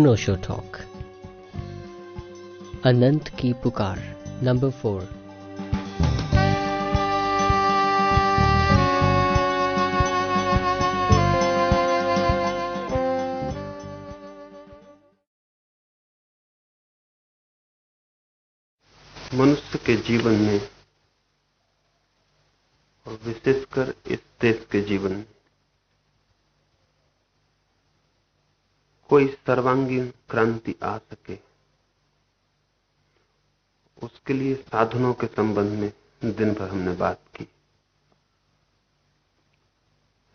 अनोशो talk अनंत की पुकार number four मनुष्य के जीवन में और विशेषकर इस देश के जीवन में कोई सर्वांगीण क्रांति आ सके। उसके लिए साधनों के संबंध में दिन भर हमने बात की।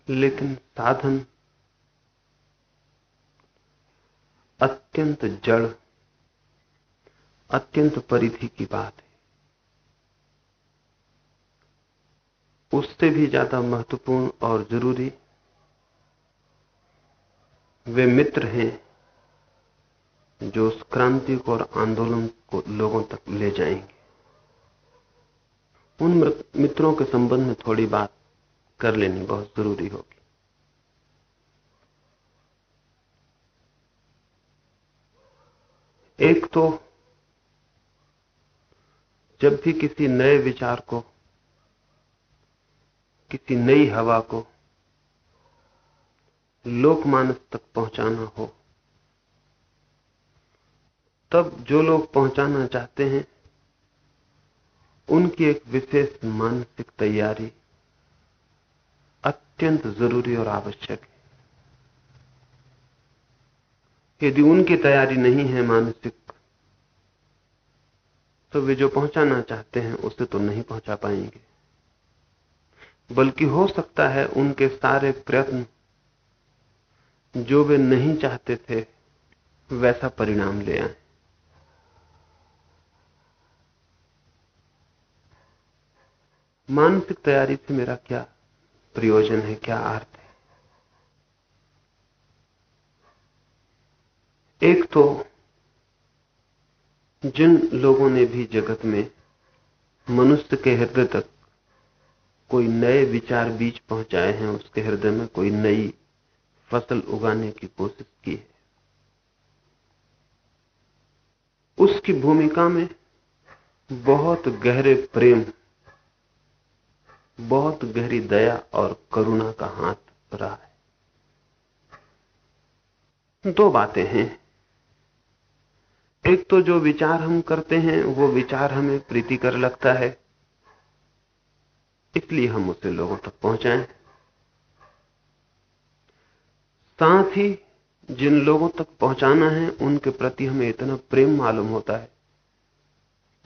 लेकिन साधन अत्यंत जड़, अत्यंत परिधि की बात है। उससे भी ज़्यादा महत्वपूर्ण और ज़रूरी वे मित्र हैं जो उस क्रांति को और आंदोलन को लोगों तक ले जाएँगे। उन मित्रों के संबंध में थोड़ी बात कर लेनी बहुत ज़रूरी होगी। एक तो जब भी किसी नए विचार को, किसी नई हवा को लोकमानस तक पहुंचाना हो। तब जो लोग पहुंचाना चाहते हैं, उनकी एक विशेष मानसिक तैयारी अत्यंत ज़रूरी और आवश्यक है। यदि उनकी तैयारी नहीं है मानसिक तो वे जो पहुंचाना चाहते हैं, उसे तो नहीं पहुँचा पाएँगे। बल्कि हो सकता है उनके सारे प्रयत्न जो वे नहीं चाहते थे, वैसा परिणाम ले आए। मानसिक तैयारी से मेरा क्या प्रयोजन है, क्या अर्थ है? एक तो जिन लोगों ने भी जगत में मनुष्य के हृदय तक कोई नए विचार बीज पहुँचाए हैं, उसके हृदय में कोई नई फ़सल उगाने की कोशिश की है। उसकी भूमिका में बहुत गहरे प्रेम, बहुत गहरी दया और करुणा का हाथ रहा है। दो बातें हैं। एक तो जो विचार हम करते हैं, वो विचार हमें प्रीतिकर लगता है। इसलिए हम उसे लोगों तक पहुंचाएँ। साथ ही जिन लोगों तक पहुंचाना है, उनके प्रति हमें इतना प्रेम मालूम होता है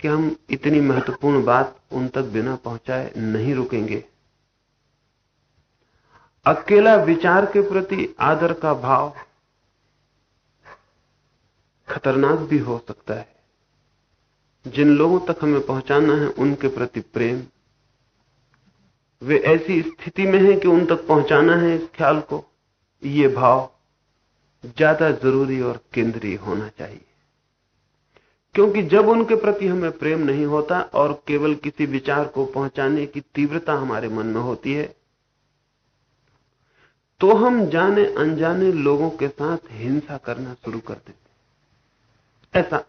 कि हम इतनी महत्वपूर्ण बात उन तक बिना पहुँचाए नहीं रुकेंगे। अकेला विचार के प्रति आदर का भाव खतरनाक भी हो सकता है। जिन लोगों तक हमें पहुंचाना है, उनके प्रति प्रेम। वे ऐसी स्थिति में है कि उन तक पहुंचाना है इस ख्याल को। ये भाव ज़्यादा ज़रूरी और केंद्रीय होना चाहिए। क्योंकि जब उनके प्रति हमें प्रेम नहीं होता और केवल किसी विचार को पहुँचाने की तीव्रता हमारे मन में होती है तो हम जाने अनजाने लोगों के साथ हिंसा करना शुरू कर देते ऐसा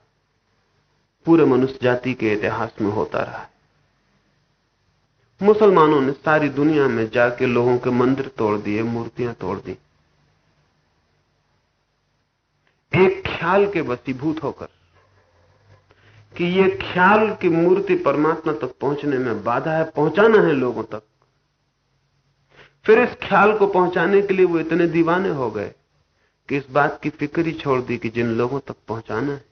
पूरे मनुष्य जाति के इतिहास में होता रहा है। मुसलमानों ने सारी दुनिया में जाके लोगों के मंदिर तोड़ दिए, मूर्तियाँ तोड़ दी। एक ख्याल के वसीभूत होकर कि ये ख्याल की मूर्ति परमात्मा तक पहुँचने में बाधा है, पहुंचाना है लोगों तक। फिर इस ख्याल को पहुँचाने के लिए वो इतने दीवाने हो गए कि इस बात की फ़िक्र ही छोड़ दी कि जिन लोगों तक पहुंचाना है,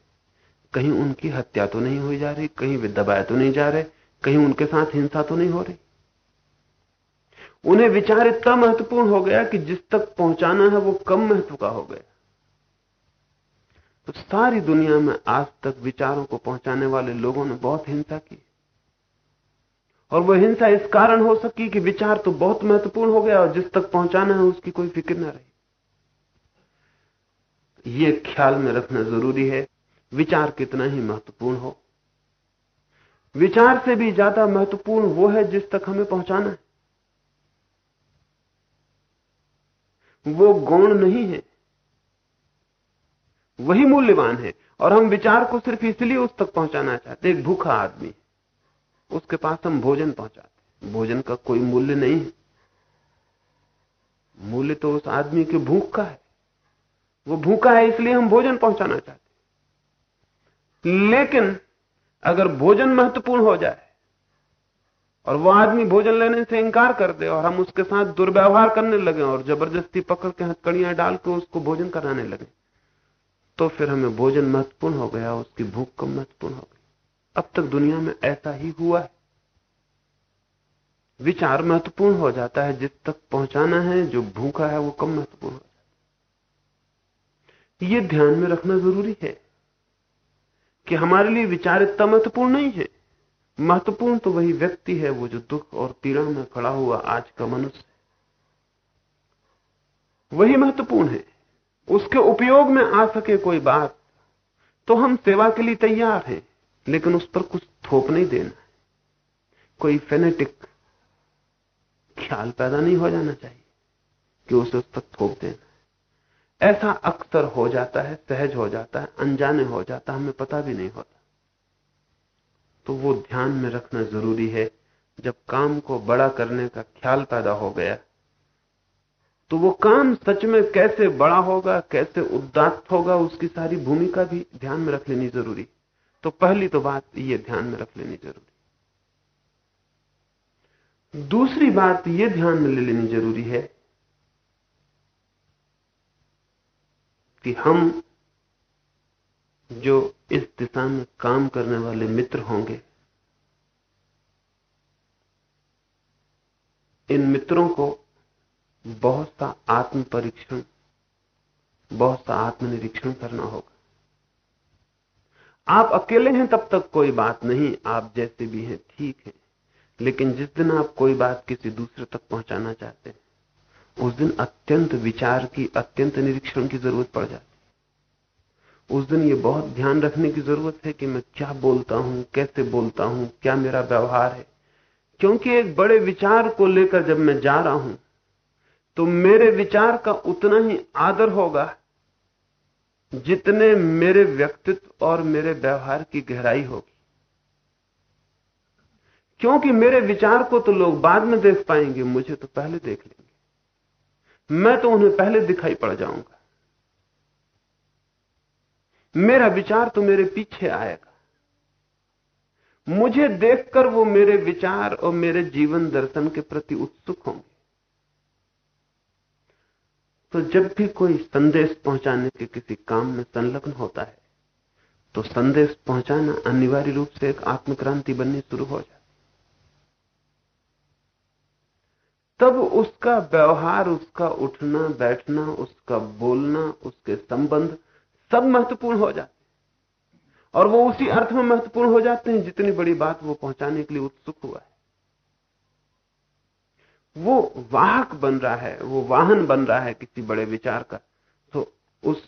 कहीं उनकी हत्या तो नहीं हो जा रही, कहीं वे दबाए तो नहीं जा रहे, कहीं उनके साथ हिंसा तो नहीं हो रही। उन्हें विचार इतना महत्वपूर्ण हो गया कि जिस तक पहुंचाना है वो कम महत्व का हो गया। तो सारी दुनिया में आज तक विचारों को पहुँचाने वाले लोगों ने बहुत हिंसा की। और वह हिंसा इस कारण हो सकी कि विचार तो बहुत महत्वपूर्ण हो गया और जिस तक पहुंचाना है उसकी कोई फ़िक्र ना रही। ये ख्याल में रखना ज़रूरी है, विचार कितना ही महत्वपूर्ण हो। विचार से भी ज़्यादा महत्वपूर्ण वो है जिस तक हमें पहुंचाना है। वो गौण नहीं है। वही मूल्यवान है। और हम विचार को सिर्फ़ इसलिए उस तक पहुंचाना चाहते एक भूखा आदमी। उसके पास हम भोजन पहुंचाते भोजन का कोई मूल्य नहीं है। मूल्य तो उस आदमी के भूख का है। वो भूखा है इसलिए हम भोजन पहुंचाना चाहते लेकिन अगर भोजन महत्वपूर्ण हो जाए, और वो आदमी भोजन लेने से इंकार कर दे, और हम उसके साथ दुर्व्यवहार करने लगे, और ज़बरदस्ती पकड़ के हथकड़ियाँ डाल के उसको भोजन कराने लगे तो फिर हमें भोजन महत्वपूर्ण हो गया, उसकी भूख कम महत्वपूर्ण हो गई। अब तक दुनिया में ऐसा ही हुआ है। विचार महत्वपूर्ण हो जाता है, जिस तक पहुंचाना है, जो भूखा है, वो कम महत्वपूर्ण हो जाता है। ये ध्यान में रखना ज़रूरी है कि हमारे लिए विचार इतना महत्वपूर्ण नहीं है। महत्वपूर्ण तो वही व्यक्ति है, वो जो दुख और पीड़ा में खड़ा हुआ आज का मनुष्य वही महत्वपूर्ण है। उसके उपयोग में आ सके कोई बात तो हम सेवा के लिए तैयार हैं, लेकिन उस पर कुछ थोप नहीं देना कोई फेनेटिक ख्याल पैदा नहीं हो जाना चाहिए कि उसे उस पर थोप देना ऐसा अक्सर हो जाता है, सहज हो जाता है, अनजाने हो जाता है, हमें पता भी नहीं होता। तो वो ध्यान में रखना ज़रूरी है, जब काम को बड़ा करने का ख्याल पैदा हो गया तो वो काम सच में कैसे बड़ा होगा, कैसे उदात्त होगा, उसकी सारी भूमिका भी ध्यान में रख लेनी ज़रूरी। तो पहली तो बात ये ध्यान में रख लेनी ज़रूरी। दूसरी बात ये ध्यान में ले लेनी ज़रूरी है कि हम जो इस दिशा में काम करने वाले मित्र होंगे, इन मित्रों को बहुत सा आत्म परीक्षण बहुत सा आत्मनिरीक्षण करना होगा। आप अकेले हैं तब तक कोई बात नहीं, आप जैसे भी हैं ठीक है, लेकिन जिस दिन आप कोई बात किसी दूसरे तक पहुंचाना चाहते हैं, उस दिन अत्यंत विचार की, अत्यंत निरीक्षण की ज़रूरत पड़ जाती है। उस दिन ये बहुत ध्यान रखने की ज़रूरत है कि मैं क्या बोलता हूँ, कैसे बोलता हूँ, क्या मेरा व्यवहार है। क्योंकि एक बड़े विचार को लेकर जब मैं जा रहा हूँ तो मेरे विचार का उतना ही आदर होगा जितने मेरे व्यक्तित्व और मेरे व्यवहार की गहराई होगी। क्योंकि मेरे विचार को तो लोग बाद में देख पाएँगे, मुझे तो पहले देख लेंगे। मैं तो उन्हें पहले दिखाई पड़ जाऊँगा। मेरा विचार तो मेरे पीछे आएगा। मुझे देखकर वो मेरे विचार और मेरे जीवन दर्शन के प्रति उत्सुक होंगे। तो जब भी कोई संदेश पहुँचाने के किसी काम में संलग्न होता है तो संदेश पहुंचाना अनिवार्य रूप से एक आत्मक्रांति बननी शुरू हो जाती तब उसका व्यवहार, उसका उठना, बैठना, उसका बोलना, उसके संबंध सब महत्वपूर्ण हो जाते और वो उसी अर्थ में महत्वपूर्ण हो जाते हैं जितनी बड़ी बात वो पहुँचाने के लिए उत्सुक हुआ है। वो वाहक बन रहा है, वो वाहन बन रहा है किसी बड़े विचार का। तो उस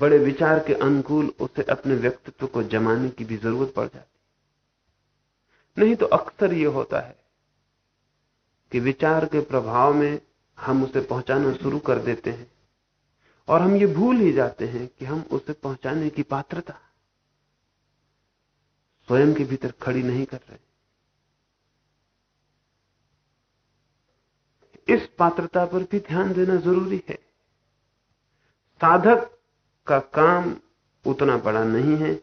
बड़े विचार के अनुकूल उसे अपने व्यक्तित्व को जमाने की भी ज़रूरत पड़ जाती नहीं तो अक्सर ये होता है कि विचार के प्रभाव में हम उसे पहुंचाना शुरू कर देते हैं और हम ये भूल ही जाते हैं कि हम उसे पहुँचाने की पात्रता स्वयं के भीतर खड़ी नहीं कर रहे। इस पात्रता पर भी ध्यान देना ज़रूरी है। साधक का काम उतना बड़ा नहीं है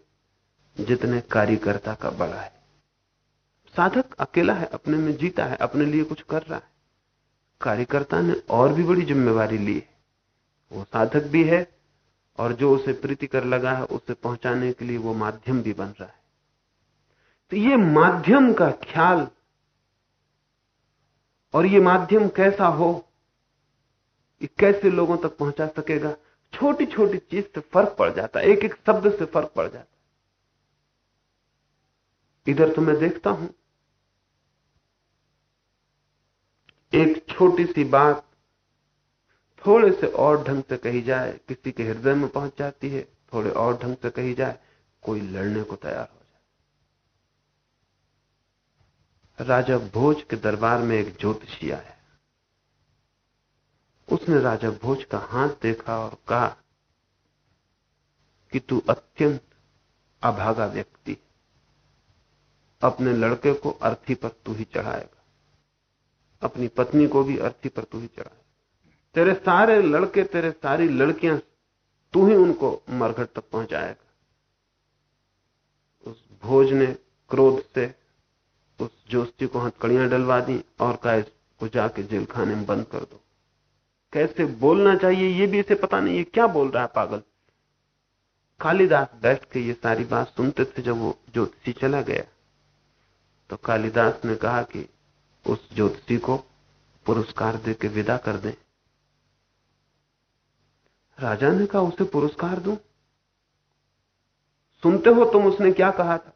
जितने कार्यकर्ता का बड़ा है। साधक अकेला है, अपने में जीता है, अपने लिए कुछ कर रहा है। कार्यकर्ता ने और भी बड़ी जिम्मेवारी ली है। वो साधक भी है और जो उसे प्रीति कर लगा है, उसे पहुँचाने के लिए वो माध्यम भी बन रहा है। तो ये माध्यम का ख्याल और ये माध्यम कैसा हो, ये कैसे लोगों तक पहुँचा सकेगा? छोटी छोटी चीज़ से फ़र्क पड़ जाता है एक एक शब्द से फ़र्क पड़ जाता है। इधर तो मैं देखता हूँ, एक छोटी सी बात थोड़े से और ढंग से कही जाए, किसी के हृदय में पहुँच जाती है, थोड़े और ढंग से कही जाए, कोई लड़ने को तैयार हो जाए राजा भोज के दरबार में एक ज्योतिषी आया। उसने राजा भोज का हाथ देखा और कहा कि तू अत्यंत अभागा व्यक्ति अपने लड़के को अर्थी पर तू ही चढ़ाएगा। अपनी पत्नी को भी अर्थी पर तू ही चढ़ाएगा। तेरे सारे लड़के, तेरे सारी लड़कियाँ तू ही उनको मरघट तक पहुंचाएगा। उस भोज ने क्रोध से उस जोशी को हथकड़ियाँ डलवा दी और कहा, इसको जाके जेल खाने में बंद कर दो। कैसे बोलना चाहिए, ये भी इसे पता नहीं है। क्या बोल रहा है पागल? कालिदास बैठ के ये सारी बात सुनते थे जब वो ज्योतिषी चला गया। तो कालिदास ने कहा कि उस ज्योतिषी को पुरस्कार दे के विदा कर दें। राजा ने कहा, उसे पुरस्कार दूँ? सुनते हो तुम, उसने क्या कहा था?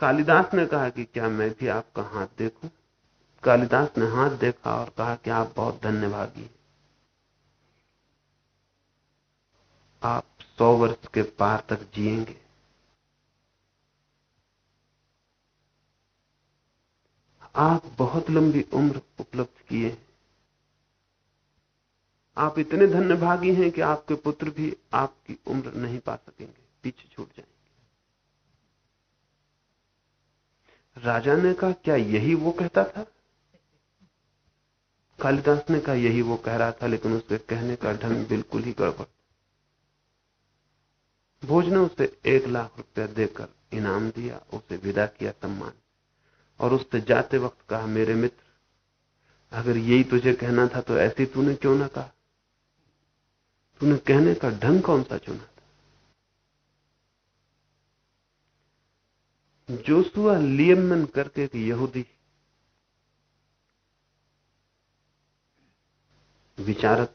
कालिदास ने कहा कि क्या मैं भी आपका हाथ देखूँ? कालिदास ने हाथ देखा और कहा कि आप बहुत धन्यवादी आप सौ वर्ष के पार तक जिएँगे। आप बहुत लंबी उम्र उपलब्ध किए आप इतने धन्यभागी हैं कि आपके पुत्र भी आपकी उम्र नहीं पा सकेंगे। पीछे छूट जाएँगे राजा ने कहा, क्या यही वो कहता था? कालिदास ने कहा, यही वो कह रहा था, लेकिन उसके कहने का ढंग बिल्कुल ही गड़बड़ भोज ने उसे एक लाख रुपया देकर इनाम दिया, उसे विदा किया, सम्मान और उससे जाते वक्त कहा, मेरे मित्र, अगर यही तुझे कहना था तो ऐसे तूने क्यों ना कहा? तूने कहने का ढंग कौन सा चुना? जोसुआ लियमन करके एक यहूदी विचारक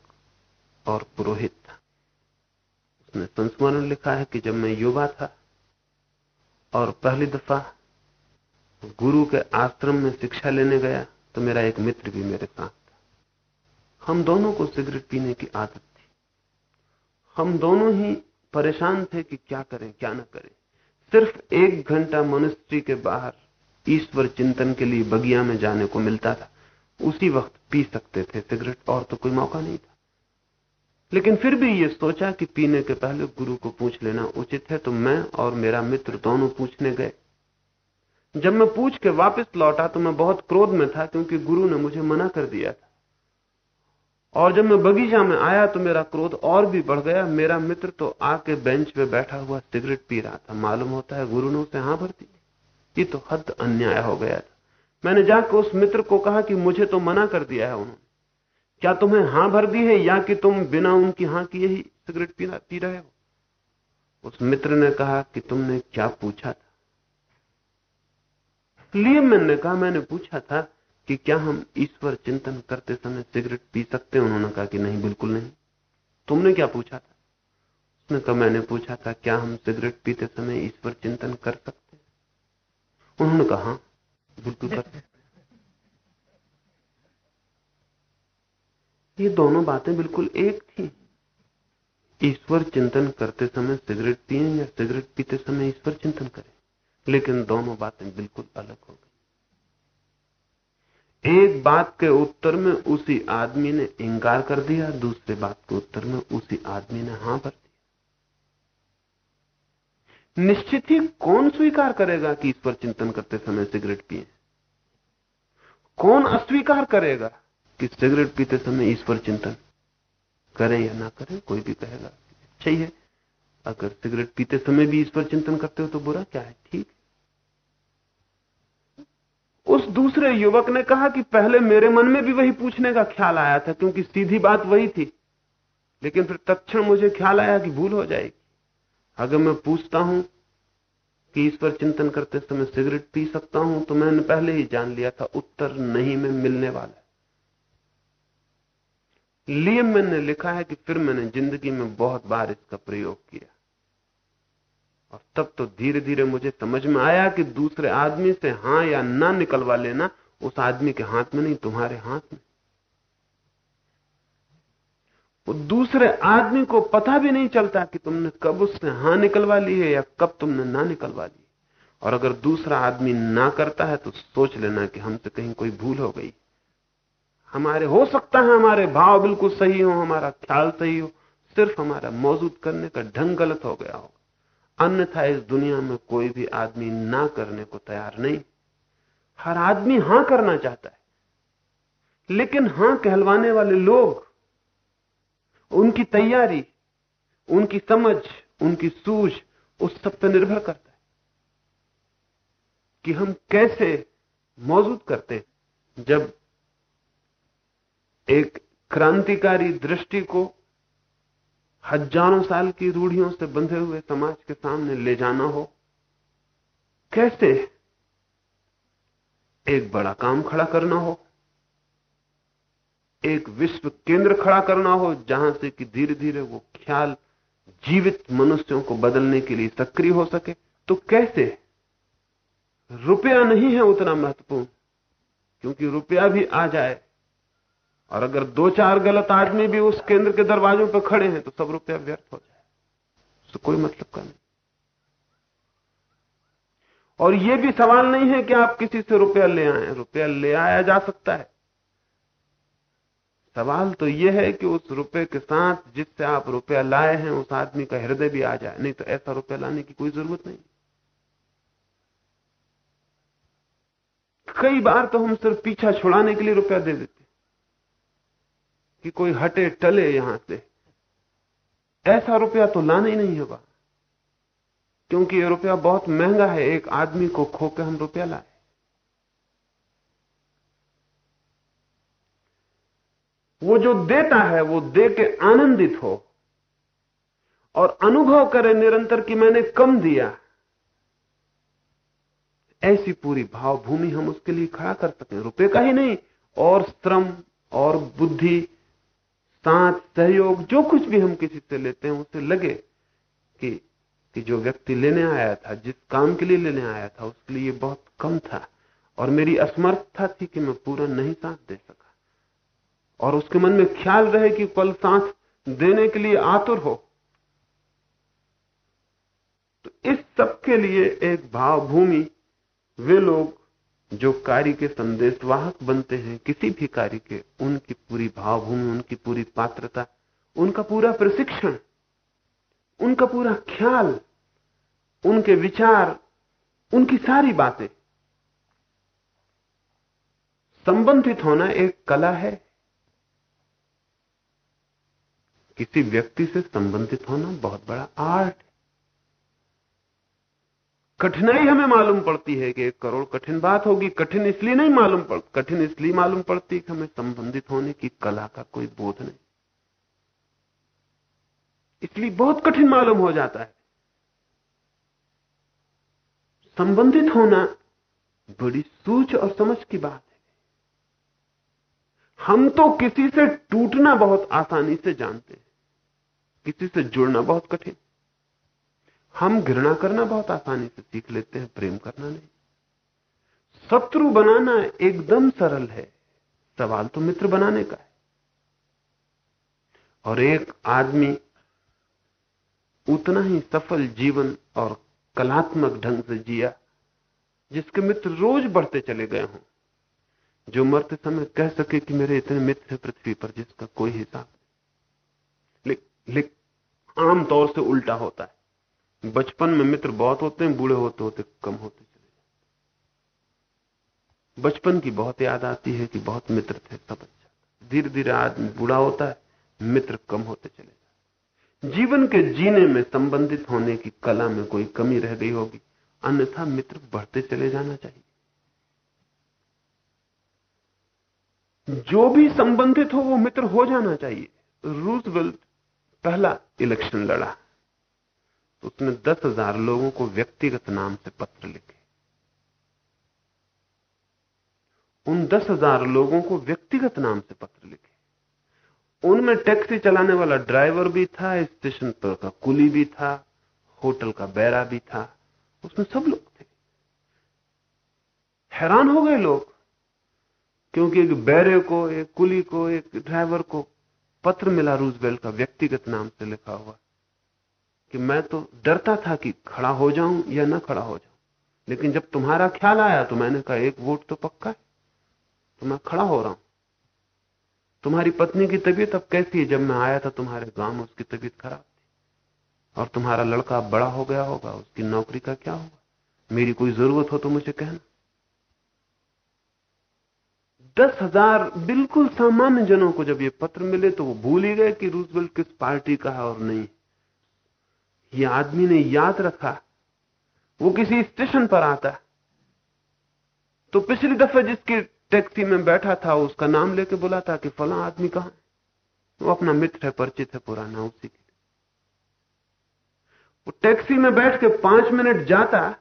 और पुरोहित था। उसने संस्मरण लिखा है कि जब मैं युवा था और पहली दफ़ा गुरु के आश्रम में शिक्षा लेने गया तो मेरा एक मित्र भी मेरे साथ था। हम दोनों को सिगरेट पीने की आदत थी। हम दोनों ही परेशान थे कि क्या करें, क्या ना करें। सिर्फ़ एक घंटा मनुष्य के बाहर ईश्वर चिंतन के लिए बगिया में जाने को मिलता था। उसी वक्त पी सकते थे सिगरेट, और तो कोई मौका नहीं था। लेकिन फिर भी ये सोचा कि पीने के पहले गुरु को पूछ लेना उचित है तो मैं और मेरा मित्र दोनों पूछने गए। जब मैं पूछ के वापस लौटा तो मैं बहुत क्रोध में था, क्योंकि गुरु ने मुझे मना कर दिया और जब मैं बगीचा में आया तो मेरा क्रोध और भी बढ़ गया। मेरा मित्र तो आके बेंच पे बैठा हुआ सिगरेट पी रहा था। मालूम होता है गुरु ने उसे हाँ भर दी। ये तो हद अन्याय हो गया था। मैंने जाकर उस मित्र को कहा कि मुझे तो मना कर दिया है उन्होंने। क्या तुम्हें हाँ भर दी है या कि तुम बिना उनकी हाँ किए ही सिगरेट पी पी रहे हो? उस मित्र ने कहा कि तुमने क्या पूछा था? लिए मैंने कहा, मैंने पूछा था कि क्या हम ईश्वर चिंतन करते समय सिगरेट पी सकते हैं? उन्होंने कहा कि नहीं, बिल्कुल नहीं। तुमने क्या पूछा था? उसने कहा, मैंने पूछा था, क्या हम सिगरेट पीते समय ईश्वर चिंतन कर सकते हैं? उन्होंने कहा हाँ बिल्कुल कर सकते ये दोनों बातें बिल्कुल एक थी। ईश्वर चिंतन करते समय सिगरेट पिए या सिगरेट पीते समय ईश्वर चिंतन करें? लेकिन दोनों बातें बिल्कुल अलग हो गई। एक बात के उत्तर में उसी आदमी ने इंकार कर दिया, दूसरे बात के उत्तर में उसी आदमी ने हाँ भर दिया। निश्चित ही कौन स्वीकार करेगा कि इस पर चिंतन करते समय सिगरेट पिए? कौन अस्वीकार करेगा कि सिगरेट पीते समय इस पर चिंतन करें या ना करें, कोई भी कहेगा अच्छा है। अगर सिगरेट पीते समय भी इस पर चिंतन करते हो तो बुरा क्या है? ठीक। उस दूसरे युवक ने कहा कि पहले मेरे मन में भी वही पूछने का ख्याल आया था, क्योंकि सीधी बात वही थी। लेकिन फिर तत्क्षण मुझे ख्याल आया कि भूल हो जाएगी। अगर मैं पूछता हूँ कि इस पर चिंतन करते समय सिगरेट पी सकता हूँ तो मैंने पहले ही जान लिया था, उत्तर नहीं, में मिलने वाला लियमन ने लिखा है कि फिर मैंने ज़िंदगी में बहुत बार इसका प्रयोग किया। और तब तो धीरे धीरे मुझे समझ में आया कि दूसरे आदमी से हाँ या ना निकलवा लेना उस आदमी के हाथ में नहीं, तुम्हारे हाथ में। वो दूसरे आदमी को पता भी नहीं चलता कि तुमने कब उससे हाँ निकलवा ली है या कब तुमने ना निकलवा ली। और अगर दूसरा आदमी ना करता है तो सोच लेना कि हमसे कहीं कोई भूल हो गई। हमारे, हो सकता है हमारे भाव बिल्कुल सही हो, हमारा ख्याल सही हो, सिर्फ़ हमारा मौजूद करने का ढंग गलत हो गया होगा अन्यथा इस दुनिया में कोई भी आदमी ना करने को तैयार नहीं। हर आदमी हाँ करना चाहता है। लेकिन हाँ कहलवाने वाले लोग, उनकी तैयारी, उनकी समझ, उनकी सूझ, उस सब पर निर्भर करता है कि हम कैसे मौजूद करते जब एक क्रांतिकारी दृष्टि को हज़ारों साल की रूढ़ियों से बंधे हुए समाज के सामने ले जाना हो, कैसे एक बड़ा काम खड़ा करना हो, एक विश्व केंद्र खड़ा करना हो, जहाँ से कि धीरे धीरे वो ख्याल जीवित मनुष्यों को बदलने के लिए सक्रिय हो सके तो कैसे? रुपया नहीं है उतना महत्वपूर्ण, क्योंकि रुपया भी आ जाए और अगर दो चार गलत आदमी भी उस केंद्र के दरवाजों पर खड़े हैं तो सब रुपया व्यर्थ हो जाए। उससे कोई मतलब का नहीं। और यह भी सवाल नहीं है कि आप किसी से रुपया ले आए रुपया ले आया जा सकता है। सवाल तो यह है कि उस रुपए के साथ जिससे आप रुपया लाए हैं, उस आदमी का हृदय भी आ जाए। नहीं तो ऐसा रुपया लाने की कोई ज़रूरत नहीं। कई बार तो हम सिर्फ़ पीछा छुड़ाने के लिए रुपया दे देते कि कोई हटे, टले यहाँ से। ऐसा रुपया तो लाना ही नहीं होगा। क्योंकि ये रुपया बहुत महँगा है, एक आदमी को खो के हम रुपया लाए। वो जो देता है, वो दे के आनंदित हो। और अनुभव करे निरंतर कि मैंने कम दिया। ऐसी पूरी भावभूमि हम उसके लिए खड़ा कर सकते हैं। रुपए का ही नहीं, और श्रम, और बुद्धि साथ सहयोग, जो कुछ भी हम किसी से लेते हैं, उसे लगे कि कि जो व्यक्ति लेने आया था, जिस काम के लिए लेने आया था, उसके लिए बहुत कम था। और मेरी असमर्थता थी कि मैं पूरा नहीं साथ दे सका। और उसके मन में ख्याल रहे कि पल साथ देने के लिए आतुर हो। तो इस सब के लिए एक भावभूमि, वे लोग जो कार्य के संदेशवाहक बनते हैं, किसी भी कार्य के, उनकी पूरी भावभूमि, उनकी पूरी पात्रता, उनका पूरा प्रशिक्षण, उनका पूरा ख्याल, उनके विचार, उनकी सारी बातें। संबंधित होना एक कला है। किसी व्यक्ति से संबंधित होना बहुत बड़ा आर्ट है। कठिनाई हमें मालूम पड़ती है कि एक करोड़ कठिन बात होगी, कठिन इसलिए नहीं मालूम पड़, कठिन इसलिए मालूम पड़ती कि हमें संबंधित होने की कला का कोई बोध नहीं। इसलिए बहुत कठिन मालूम हो जाता है। संबंधित होना बड़ी सूच और समझ की बात है। हम तो किसी से टूटना बहुत आसानी से जानते हैं, किसी से जुड़ना बहुत कठिन। हम घृणा करना बहुत आसानी से सीख लेते हैं, प्रेम करना नहीं। शत्रु बनाना एकदम सरल है, सवाल तो मित्र बनाने का है। और एक आदमी उतना ही सफल जीवन और कलात्मक ढंग से जिया, जिसके मित्र रोज बढ़ते चले गए हों, जो मरते समय कह सके कि मेरे इतने मित्र हैं पृथ्वी पर जिसका कोई हिसाब नहीं। लेकिन आमतौर से उल्टा होता है। बचपन में मित्र बहुत होते हैं, बूढ़े होते होते, कम होते चले बचपन की बहुत याद आती है कि बहुत मित्र थे सब अच्छा धीरे धीरे आदमी बूढ़ा होता है, मित्र कम होते चले जाते जीवन के जीने में संबंधित होने की कला में कोई कमी रह गई होगी, अन्यथा मित्र बढ़ते चले जाना चाहिए। जो भी संबंधित हो, वो मित्र हो जाना चाहिए। रूजवेल्ट पहला इलेक्शन लड़ा। तो उसने दस हज़ार लोगों को व्यक्तिगत नाम से पत्र लिखे। उन दस हज़ार लोगों को व्यक्तिगत नाम से पत्र लिखे। उनमें टैक्सी चलाने वाला ड्राइवर भी था, स्टेशन पर का कुली भी था, होटल का बैरा भी था, उसमें सब लोग थे। हैरान हो गए लोग, क्योंकि एक बैरे को, एक कुली को, एक ड्राइवर को पत्र मिला रूजवेल का व्यक्तिगत नाम से लिखा हुआ। कि मैं तो डरता था कि खड़ा हो जाऊँ या ना खड़ा हो जाऊँ। लेकिन जब तुम्हारा ख्याल आया तो मैंने कहा, एक वोट तो पक्का है। तो मैं खड़ा हो रहा हूँ। तुम्हारी पत्नी की तबीयत अब कैसी है? जब मैं आया था, तुम्हारे गाँव में उसकी तबीयत खराब थी। और तुम्हारा लड़का बड़ा हो गया होगा, उसकी नौकरी का क्या होगा? मेरी कोई ज़रूरत हो तो मुझे कहना। दस हज़ार बिल्कुल सामान्य जनों को जब ये पत्र मिले तो वो भूल ही गए कि रूजवेल्ट किस पार्टी का है और नहीं ये आदमी ने याद रखा। वो किसी स्टेशन पर आता। तो पिछली दफे जिसकी टैक्सी में बैठा था, उसका नाम लेके बोला था कि फला आदमी कहाँ वो अपना मित्र है, परिचित है, पुराना, उसी के वो टैक्सी में बैठ के पाँच मिनट जाता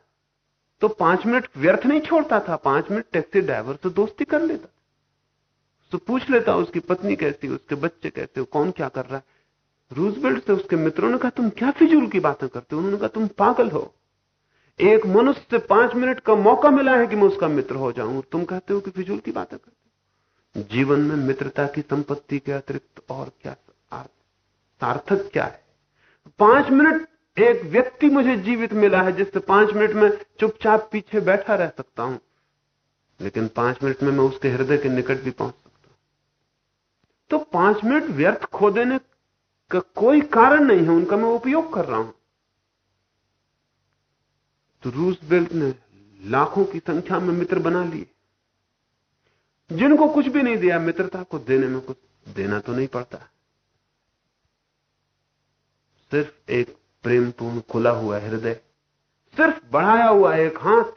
तो पाँच मिनट व्यर्थ नहीं छोड़ता था। पाँच मिनट टैक्सी ड्राइवर से दोस्ती कर लेता। तो पूछ लेता, उसकी पत्नी कैसी, उसके बच्चे कैसे कौन क्या कर रहा है? रूजवेल्ट से उसके मित्रों ने कहा, तुम क्या फिजूल की बातें करते हो? उन्होंने कहा, तुम पागल हो। एक मनुष्य से पाँच मिनट का मौका मिला है कि मैं उसका मित्र हो जाऊँ। तुम कहते हो कि फिजूल की बातें करते हो? जीवन में मित्रता की संपत्ति के अतिरिक्त और क्या सार्थक क्या है? पाँच मिनट एक व्यक्ति मुझे जीवित मिला है जिससे पाँच मिनट में चुपचाप पीछे बैठा रह सकता हूँ। लेकिन पाँच मिनट में मैं उसके हृदय के निकट भी पहुँच सकता हूँ। तो पाँच मिनट व्यर्थ खो देने का कोई कारण नहीं है, उनका मैं उपयोग कर रहा हूँ। तो रूसबेल्ट ने लाखों की संख्या में मित्र बना लिए। जिनको कुछ भी नहीं दिया, मित्रता को देने में कुछ देना तो नहीं पड़ता। सिर्फ़ एक प्रेमपूर्ण खुला हुआ हृदय, सिर्फ़ बढ़ाया हुआ एक हाथ,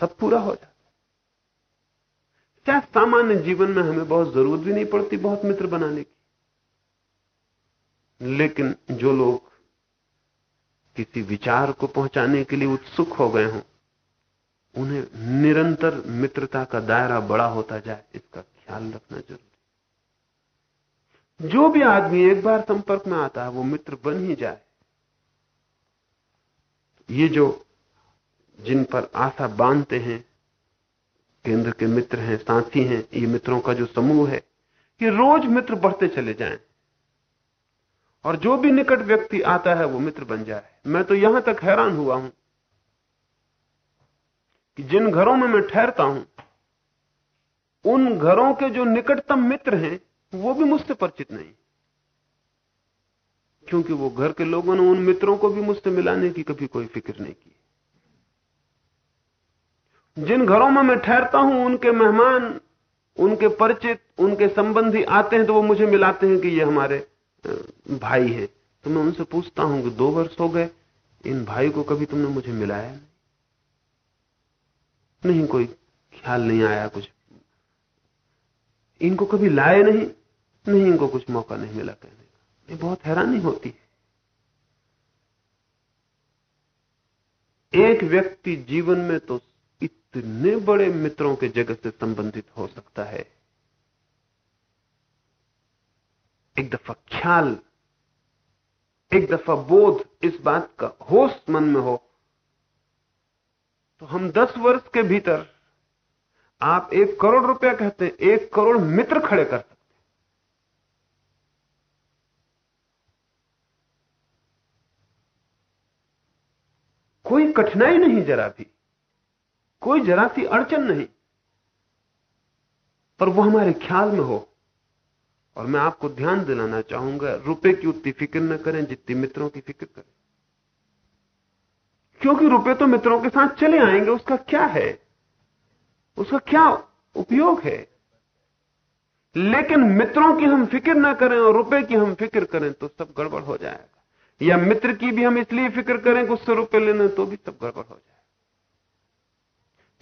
सब पूरा हो जाता। क्या सामान्य जीवन में हमें बहुत ज़रूरत भी नहीं पड़ती बहुत मित्र बनाने की? लेकिन जो लोग किसी विचार को पहुँचाने के लिए उत्सुक हो गए हों, उन्हें निरंतर मित्रता का दायरा बड़ा होता जाए, इसका ख्याल रखना ज़रूरी जो भी आदमी एक बार संपर्क में आता है, वो मित्र बन ही जाए। ये जो जिन पर आशा बांधते हैं, केंद्र के मित्र हैं, साथी हैं, ये मित्रों का जो समूह है कि रोज मित्र बढ़ते चले जाएँ। और जो भी निकट व्यक्ति आता है, वो मित्र बन जाए। मैं तो यहाँ तक हैरान हुआ हूँ कि जिन घरों में मैं ठहरता हूँ, उन घरों के जो निकटतम मित्र हैं, वो भी मुझसे परिचित नहीं। क्योंकि वो घर के लोगों ने उन मित्रों को भी मुझसे मिलाने की कभी कोई फ़िक्र नहीं की। जिन घरों में मैं ठहरता हूँ, उनके मेहमान, उनके परिचित, उनके संबंधी आते हैं तो वो मुझे मिलाते हैं कि ये हमारे भाई हैं। तो मैं उनसे पूछता हूँ कि दो वर्ष हो गए, इन भाई को कभी तुमने मुझे मिलाया नहीं? कोई ख्याल नहीं आया कुछ। इनको कभी लाए नहीं? नहीं, इनको कुछ मौका नहीं मिला कहने का। ये बहुत हैरानी होती है। एक व्यक्ति जीवन में तो इतने बड़े मित्रों के जगत से संबंधित हो सकता है। एक दफ़ा ख्याल, एक दफ़ा बोध इस बात का होश मन में हो तो हम दस वर्ष के भीतर आप एक करोड़ रुपया कहते हैं, एक करोड़ मित्र खड़े कर सकते कोई कठिनाई नहीं, जरा भी, कोई जरा सी अड़चन नहीं, पर वो हमारे ख्याल में हो। और मैं आपको ध्यान दिलाना चाहूँगा, रुपए की उतनी फ़िक्र न करें जितनी मित्रों की फ़िक्र करें। क्योंकि रुपए तो मित्रों के साथ चले आएँगे, उसका क्या है? उसका क्या उपयोग है? लेकिन मित्रों की हम फ़िक्र ना करें और रुपए की हम फ़िक्र करें तो सब गड़बड़ हो जाएगा। या मित्र की भी हम इसलिए फ़िक्र करें कि उससे रुपए लेने तो भी सब गड़बड़ हो जाएगा।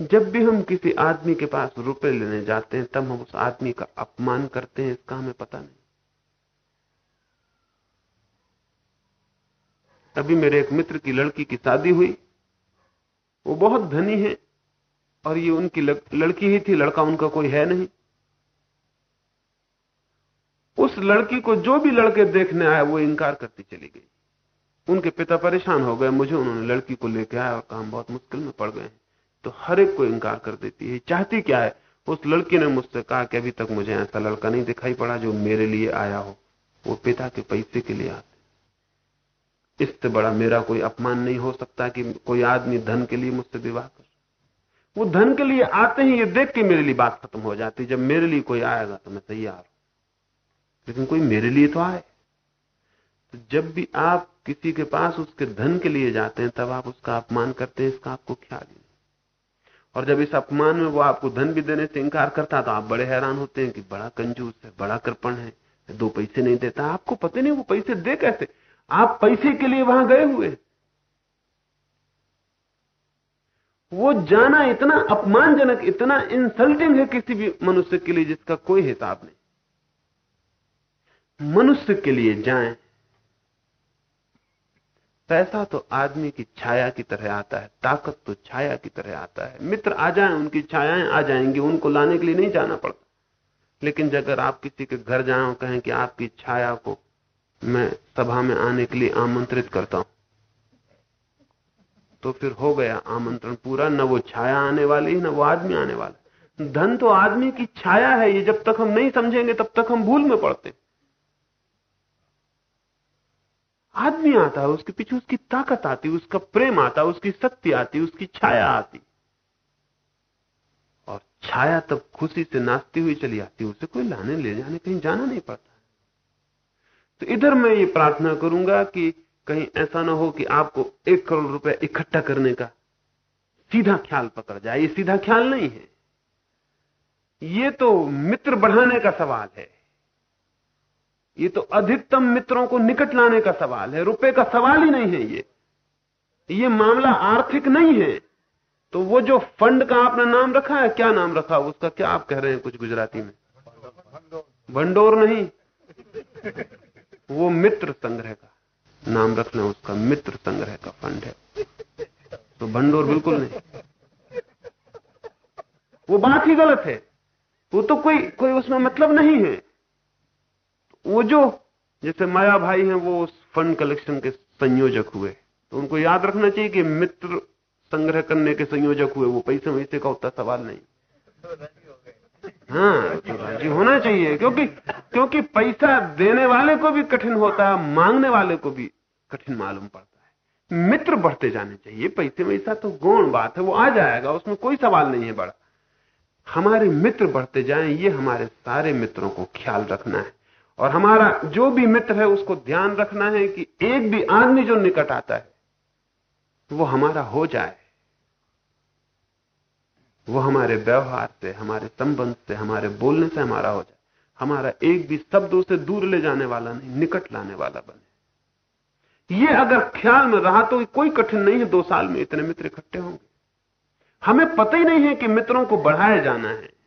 जब भी हम किसी आदमी के पास रुपए लेने जाते हैं, तब हम उस आदमी का अपमान करते हैं, इसका हमें पता नहीं। अभी मेरे एक मित्र की लड़की की शादी हुई। वो बहुत धनी है, और ये उनकी लड़की ही थी, लड़का उनका कोई है नहीं। उस लड़की को जो भी लड़के देखने आए वो इंकार करती चली गई। उनके पिता परेशान हो गए, मुझे उन्होंने लड़की को लेकर आया और काम बहुत मुश्किल में पड़ गए हैं। तो हर एक को इंकार कर देती है। चाहती क्या है? उस लड़की ने मुझसे कहा कि अभी तक मुझे ऐसा लड़का नहीं दिखाई पड़ा जो मेरे लिए आया हो। वो पिता के पैसे के लिए आते इससे बड़ा मेरा कोई अपमान नहीं हो सकता कि कोई आदमी धन के लिए मुझसे विवाह कर वो धन के लिए आते हैं, ये देख के मेरे लिए बात खत्म हो जाती जब मेरे लिए कोई आएगा तो मैं तैयार हूँ। लेकिन कोई मेरे लिए तो आए। तो जब भी आप किसी के पास उसके धन के लिए जाते हैं, तब आप उसका अपमान करते हैं, इसका आपको ख्याल नहीं और जब इस अपमान में वो आपको धन भी देने से इंकार करता तो आप बड़े हैरान होते हैं कि बड़ा कंजूस है, बड़ा कृपण है, दो पैसे नहीं देता। आपको पता नहीं वो पैसे दे कैसे? आप पैसे के लिए वहाँ गए हुए वो जाना इतना अपमानजनक, इतना इंसल्टिंग है किसी भी मनुष्य के लिए जिसका कोई हिसाब नहीं। मनुष्य के लिए जाएँ पैसा तो आदमी की छाया की तरह आता है, ताकत तो छाया की तरह आता है। मित्र आ जाए, उनकी छायाएँ आ जाएँगी, उनको लाने के लिए नहीं जाना पड़ता। लेकिन अगर आप किसी के घर जाए और कहें कि आपकी छाया को मैं सभा में आने के लिए आमंत्रित करता हूँ। तो फिर हो गया आमंत्रण पूरा, न वो छाया आने वाली है न वो आदमी आने वाला। धन तो आदमी की छाया है, ये जब तक हम नहीं समझेंगे, तब तक हम भूल में पड़ते आदमी आता है, उसके पीछे उसकी ताकत आती उसका प्रेम आता उसकी शक्ति आती उसकी छाया आती और छाया तब खुशी से नाचती हुई चली आती उसे कोई लाने, ले जाने, कहीं जाना नहीं पड़ता। तो इधर मैं ये प्रार्थना करूँगा कि कहीं ऐसा ना हो कि आपको एक करोड़ रुपए इकट्ठा करने का सीधा ख्याल पकड़ जाए। ये सीधा ख्याल नहीं है। ये तो मित्र बढ़ाने का सवाल है। ये तो अधिकतम मित्रों को निकट लाने का सवाल है, रुपए का सवाल ही नहीं है ये। ये मामला आर्थिक नहीं है तो वो जो फंड का आपने नाम रखा है, क्या नाम रखा उसका क्या आप कह रहे हैं कुछ गुजराती में? भंडोर नहीं, वो मित्र संग्रह का नाम रखना उसका मित्र संग्रह का फंड है। तो भंडोर बिल्कुल नहीं। वो बात ही गलत है, वो तो कोई कोई उसमें मतलब नहीं है। वो जो, जैसे माया भाई हैं, वो उस फंड कलेक्शन के संयोजक हुए। तो उनको याद रखना चाहिए कि मित्र संग्रह करने के संयोजक हुए, वो पैसे वैसे का उतना सवाल नहीं। हाँ तो राज़ी होना चाहिए, क्योंकि क्योंकि पैसा देने वाले को भी कठिन होता है, मांगने वाले को भी कठिन मालूम पड़ता है। मित्र बढ़ते जाने चाहिए, पैसे वैसा तो गौण बात है, वो आ जाएगा, उसमें कोई सवाल नहीं है बड़ा। हमारे मित्र बढ़ते जाएँ, ये हमारे सारे मित्रों को ख्याल रखना है। और हमारा जो भी मित्र है, उसको ध्यान रखना है कि एक भी आदमी जो निकट आता है, वो हमारा हो जाए। वो हमारे व्यवहार से, हमारे संबंध से, हमारे बोलने से हमारा हो जाए। हमारा एक भी शब्द उसे दूर ले जाने वाला नहीं, निकट लाने वाला बने। ये अगर ख्याल में रहा तो कोई कठिन नहीं है, दो साल में इतने मित्र इकट्ठे होंगे। हमें पता ही नहीं है कि मित्रों को बढ़ाया जाना है।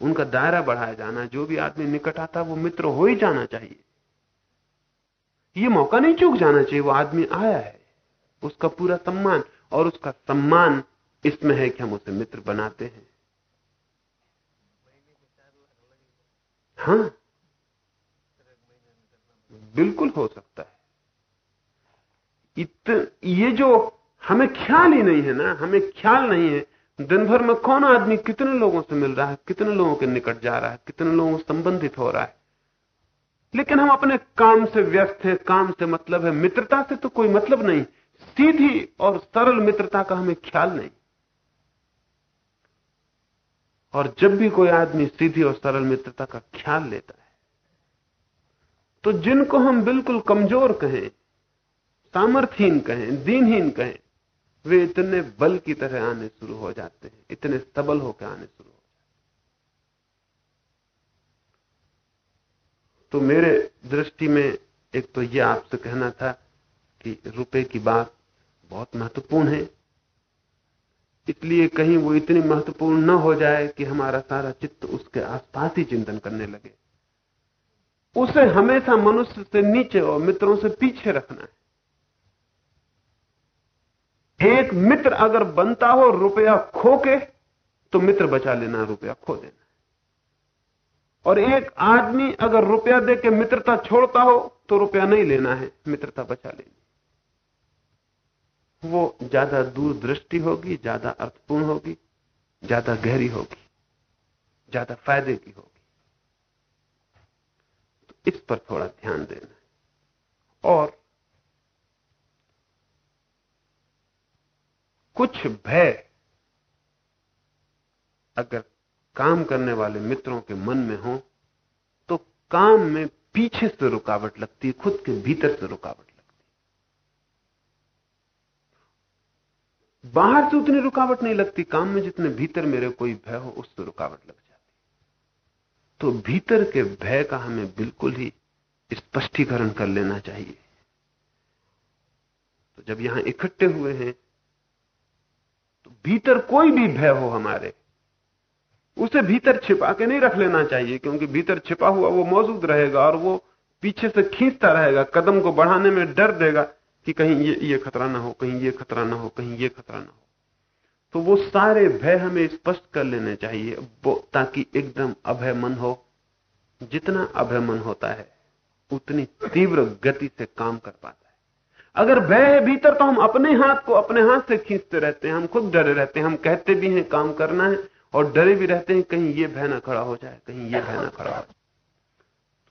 उनका दायरा बढ़ाया जाना, जो भी आदमी निकट आता, वो मित्र हो ही जाना चाहिए। ये मौका नहीं चूक जाना चाहिए, वो आदमी आया है। उसका पूरा सम्मान और उसका सम्मान इसमें है कि हम उसे मित्र बनाते हैं। हाँ। बिल्कुल हो सकता है। इत, ये जो हमें ख्याल ही नहीं है ना, हमें ख्याल नहीं है दिन भर में कौन आदमी कितने लोगों से मिल रहा है, कितने लोगों के निकट जा रहा है, कितने लोगों से संबंधित हो रहा है? लेकिन हम अपने काम से व्यस्त हैं, काम से मतलब है मित्रता से तो कोई मतलब नहीं, सीधी और सरल मित्रता का हमें ख्याल नहीं। और जब भी कोई आदमी सीधी और सरल मित्रता का ख्याल लेता है तो जिनको हम बिल्कुल कमज़ोर कहें, सामर्थ्यहीन कहें, दीनहीन कहें वे इतने बल की तरह आने शुरू हो जाते हैं, इतने सबल होकर आने शुरू हो तो मेरे दृष्टि में एक तो यह आपसे कहना था कि रुपए की बात बहुत महत्वपूर्ण है। इसलिए कहीं वो इतनी महत्वपूर्ण न हो जाए कि हमारा सारा चित्त उसके आसपास ही चिंतन करने लगे। उसे हमेशा मनुष्य से नीचे और मित्रों से पीछे रखना है। एक मित्र अगर बनता हो रुपया खो के तो मित्र बचा लेना, रुपया खो देना। और एक आदमी अगर रुपया दे के मित्रता छोड़ता हो तो रुपया नहीं लेना है, मित्रता बचा लेनी। वो ज़्यादा दूरदृष्टि होगी, ज़्यादा अर्थपूर्ण होगी, ज़्यादा गहरी होगी, ज़्यादा फ़ायदे की होगी। तो इस पर थोड़ा ध्यान देना। और कुछ भय अगर काम करने वाले मित्रों के मन में हो तो काम में पीछे से रुकावट लगती है, खुद के भीतर से रुकावट लगती बाहर से उतनी रुकावट नहीं लगती, काम में जितने भीतर मेरे कोई भय हो, उससे रुकावट लग जाती तो भीतर के भय का हमें बिल्कुल ही स्पष्टीकरण कर लेना चाहिए। तो जब यहाँ इकट्ठे हुए हैं भीतर कोई भी भय हो हमारे। उसे भीतर छिपा के नहीं रख लेना चाहिए, क्योंकि भीतर छिपा हुआ वो मौजूद रहेगा और वो पीछे से खींचता रहेगा, कदम को बढ़ाने में डर देगा कि कहीं ये ये खतरा ना हो, कहीं ये खतरा ना हो, कहीं ये खतरा ना हो। तो वो सारे भय हमें स्पष्ट कर लेने चाहिए ताकि एकदम अभय मन हो। जितना अभय मन होता है, उतनी तीव्र गति से काम कर पाता। अगर भय है भीतर तो हम अपने हाथ को अपने हाथ से खींचते रहते हैं, हम खुद डरे रहते हैं, हम कहते भी हैं काम करना है और डरे भी रहते हैं, कहीं ये भय ना खड़ा हो जाए, कहीं ये भय ना खड़ा हो जाए।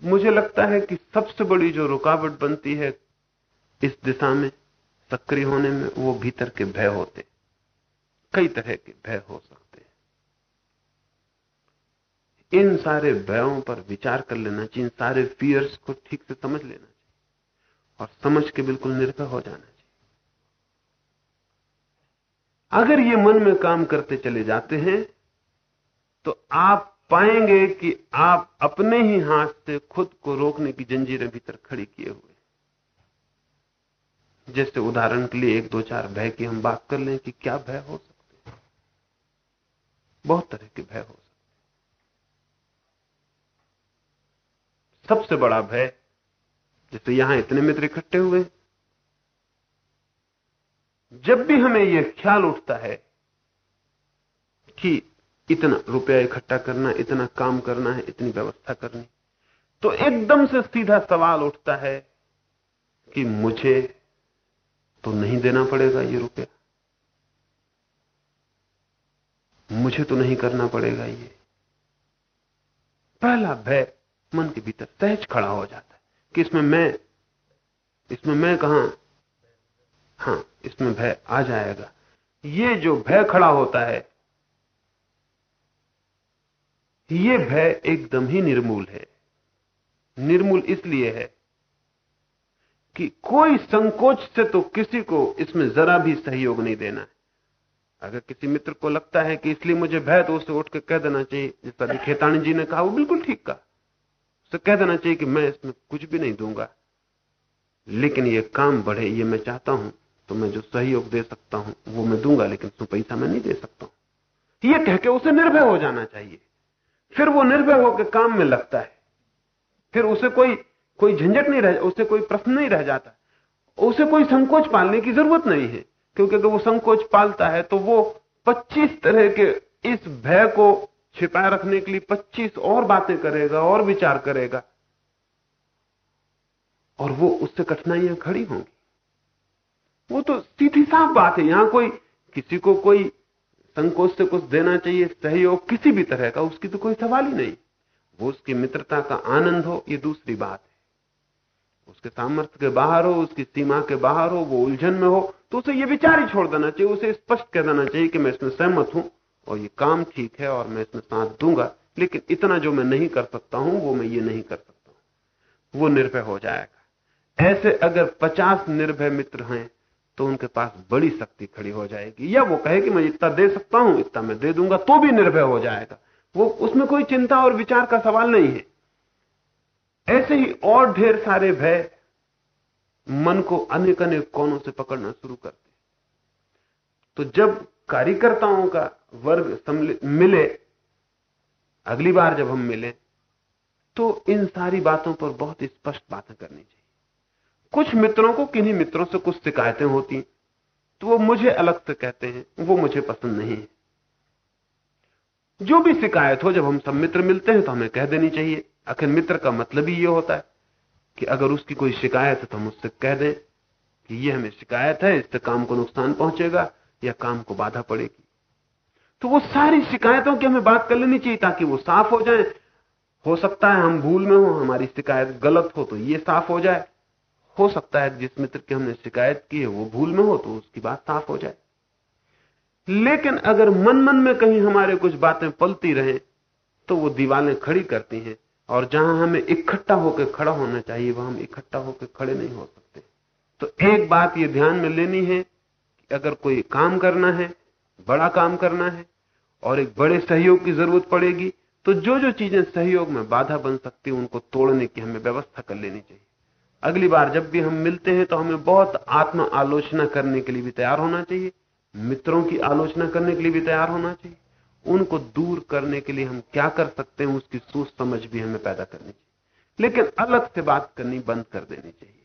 मुझे लगता है कि सबसे बड़ी जो रुकावट बनती है इस दिशा में, सक्रिय होने में, वो भीतर के भय होते कई तरह के भय हो सकते हैं। इन सारे भयों पर विचार कर लेना चाहिए, इन सारे फियर्स को ठीक से समझ लेना और समझ के बिल्कुल निर्भय हो जाना चाहिए। अगर ये मन में काम करते चले जाते हैं तो आप पाएँगे कि आप अपने ही हाथ से खुद को रोकने की जंजीरें भीतर खड़ी किए हुए जैसे उदाहरण के लिए एक दो चार भय की हम बात कर लें कि क्या भय हो सकते हैं? बहुत तरह के भय हो सकते सबसे बड़ा भय जैसे यहाँ इतने मित्र इकट्ठे हुए जब भी हमें यह ख्याल उठता है कि इतना रुपया इकट्ठा करना, इतना काम करना है, इतनी व्यवस्था करनी तो एकदम से सीधा सवाल उठता है कि मुझे तो नहीं देना पड़ेगा ये रुपया। मुझे तो नहीं करना पड़ेगा ये। पहला भय मन के भीतर सहज खड़ा हो जाता कि इसमें मैं इसमें मैं कहा? हाँ, इसमें भय आ जाएगा। ये जो भय खड़ा होता है, ये भय एकदम ही निर्मूल है। निर्मूल इसलिए है कि कोई संकोच से तो किसी को इसमें जरा भी सहयोग नहीं देना है। अगर किसी मित्र को लगता है कि इसलिए मुझे भय तो उसे उठ के कह देना चाहिए, जिस अभी खेतानी जी ने कहा, वो बिल्कुल ठीक कहा। उसे कह देना चाहिए कि मैं इसमें कुछ भी नहीं दूँगा। लेकिन ये काम बढ़े, ये मैं चाहता हूँ तो मैं जो सहयोग दे सकता हूँ, वो मैं दूँगा, लेकिन उसमें पैसा मैं नहीं दे सकता हूँ। ये कह के उसे निर्भय हो जाना चाहिए। फिर वो निर्भय होकर काम में लगता है। फिर उसे कोई कोई झंझट नहीं रह, उसे कोई प्रश्न नहीं रह जाता। उसे कोई संकोच पालने की ज़रूरत नहीं है, क्योंकि अगर वो संकोच पालता है तो वो 25 तरह के इस भय को छिपाए रखने के लिए 25 और बातें करेगा, और विचार करेगा। और वो उससे कठिनाइयाँ खड़ी होंगी। वो तो सीधी साफ़ बात है, यहाँ कोई किसी को कोई संकोच से कुछ देना चाहिए, सहयोग किसी भी तरह का, उसकी तो कोई सवाल ही नहीं। वो उसकी मित्रता का आनंद हो, ये दूसरी बात है। उसके सामर्थ्य के बाहर हो, उसकी सीमा के बाहर हो, वो उलझन में हो तो उसे ये विचार ही छोड़ देना चाहिए, उसे स्पष्ट कह देना चाहिए कि मैं इसमें सहमत हूँ। और ये काम ठीक है और मैं इसमें साथ दूँगा, लेकिन इतना जो मैं नहीं कर सकता हूँ, वो मैं ये नहीं कर सकता हूँ। वो निर्भय हो जाएगा। ऐसे अगर पचास निर्भय मित्र हैं तो उनके पास बड़ी शक्ति खड़ी हो जाएगी। या वो कहे कि मैं इतना दे सकता हूँ, इतना मैं दे दूँगा तो भी निर्भय हो जाएगा। वो उसमें कोई चिंता और विचार का सवाल नहीं है। ऐसे ही और ढेर सारे भय मन को अनेक अनेक कोनों से पकड़ना शुरू करते तो जब कार्यकर्ताओं का वर्ग मिले, अगली बार जब हम मिले तो इन सारी बातों पर बहुत स्पष्ट बातें करनी चाहिए। कुछ मित्रों को किन्हीं मित्रों से कुछ शिकायतें होती तो वो मुझे अलग से कहते हैं, वो मुझे पसंद नहीं है। जो भी शिकायत हो, जब हम सब मित्र मिलते हैं तो हमें कह देनी चाहिए। आखिर मित्र का मतलब ही ये होता है कि अगर उसकी कोई शिकायत है तो हम उससे कह दें कि ये हमें शिकायत है, इससे काम को नुकसान पहुंचेगा या काम को बाधा पड़ेगी। तो वो सारी शिकायतों की हमें बात कर लेनी चाहिए ताकि वो साफ़ हो जाए। हो सकता है हम भूल में हो, हमारी शिकायत गलत हो तो ये साफ़ हो जाए। हो सकता है जिस मित्र की हमने शिकायत की है वो भूल में हो तो उसकी बात साफ़ हो जाए। लेकिन अगर मन मन में कहीं हमारे कुछ बातें पलती रहे तो वो दीवारें खड़ी करती हैं और जहाँ हमें इकट्ठा होकर खड़ा होना चाहिए, वहाँ हम इकट्ठा होकर खड़े नहीं हो सकते। तो एक बात ये ध्यान में लेनी है कि अगर कोई काम करना है बड़ा काम करना है और एक बड़े सहयोग की ज़रूरत पड़ेगी तो जो जो चीज़ें सहयोग में बाधा बन सकती उनको तोड़ने की हमें व्यवस्था कर लेनी चाहिए। अगली बार जब भी हम मिलते हैं तो हमें बहुत आत्म आलोचना करने के लिए भी तैयार होना चाहिए। मित्रों की आलोचना करने के लिए भी तैयार होना चाहिए। उनको दूर करने के लिए हम क्या कर सकते हैं, उसकी सोच समझ भी हमें पैदा करनी चाहिए। लेकिन अलग से बात करनी बंद कर देनी चाहिए।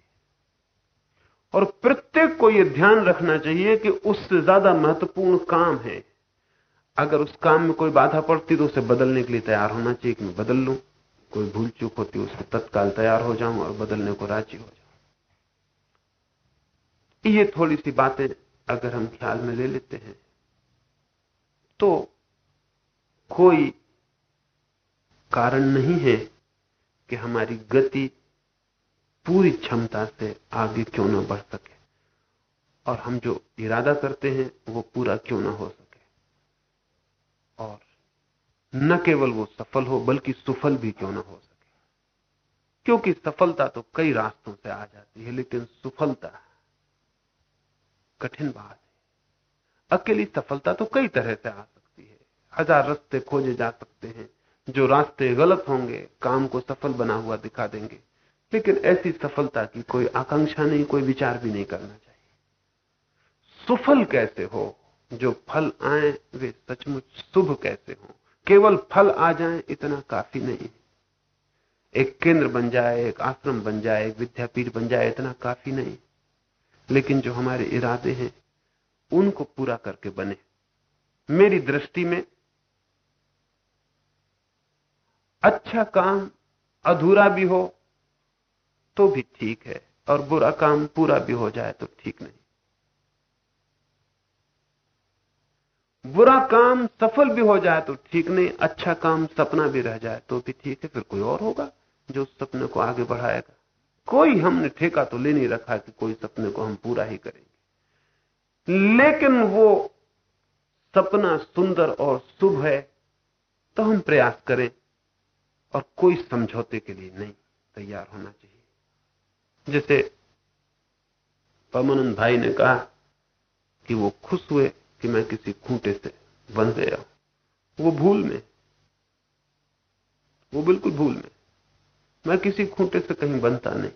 और प्रत्येक को यह ध्यान रखना चाहिए कि उससे ज़्यादा महत्वपूर्ण काम है। अगर उस काम में कोई बाधा पड़ती तो उसे बदलने के लिए तैयार होना चाहिए कि मैं बदल लू। कोई भूल चूक होती उस तत्काल तैयार हो जाऊँ और बदलने को राज़ी हो जाऊँ। ये थोड़ी सी बातें अगर हम ख्याल में ले लेते हैं तो कोई कारण नहीं है कि हमारी गति पूरी क्षमता से आगे क्यों ना बढ़ सके? और हम जो इरादा करते हैं, वो पूरा क्यों ना हो सके? और न केवल वो सफल हो, बल्कि सुफल भी क्यों ना हो सके? क्योंकि सफलता तो कई रास्तों से आ जाती है, लेकिन सुफलता कठिन बात है। अकेली सफलता तो कई तरह से आ सकती है। हज़ार रास्ते खोजे जा सकते हैं। जो रास्ते गलत होंगे, काम को सफल बना हुआ दिखा देंगे। लेकिन ऐसी सफलता की कोई आकांक्षा नहीं, कोई विचार भी नहीं करना चाहिए। सुफल कैसे हो? जो फल आए, वे सचमुच शुभ कैसे हो? केवल फल आ जाए, इतना काफ़ी नहीं। एक केंद्र बन जाए, एक आश्रम बन जाए, एक विद्यापीठ बन जाए, इतना काफ़ी नहीं। लेकिन जो हमारे इरादे हैं, उनको पूरा करके बने। मेरी दृष्टि में अच्छा काम अधूरा भी हो तो भी ठीक है, और बुरा काम पूरा भी हो जाए तो ठीक नहीं। बुरा काम सफल भी हो जाए तो ठीक नहीं अच्छा काम सपना भी रह जाए तो भी ठीक है, फिर कोई और होगा जो उस सपने को आगे बढ़ाएगा। कोई हमने ठेका तो ले नहीं रखा कि कोई सपने को हम पूरा ही करेंगे। लेकिन वो सपना सुंदर और शुभ है तो हम प्रयास करें और कोई समझौते के लिए नहीं तैयार होना चाहिए। जैसे परमानंद भाई ने कहा कि वो खुश हुए कि मैं किसी खूंटे से बंध गया वो भूल में। वो बिल्कुल भूल में। मैं किसी खूंटे से कहीं बनता नहीं।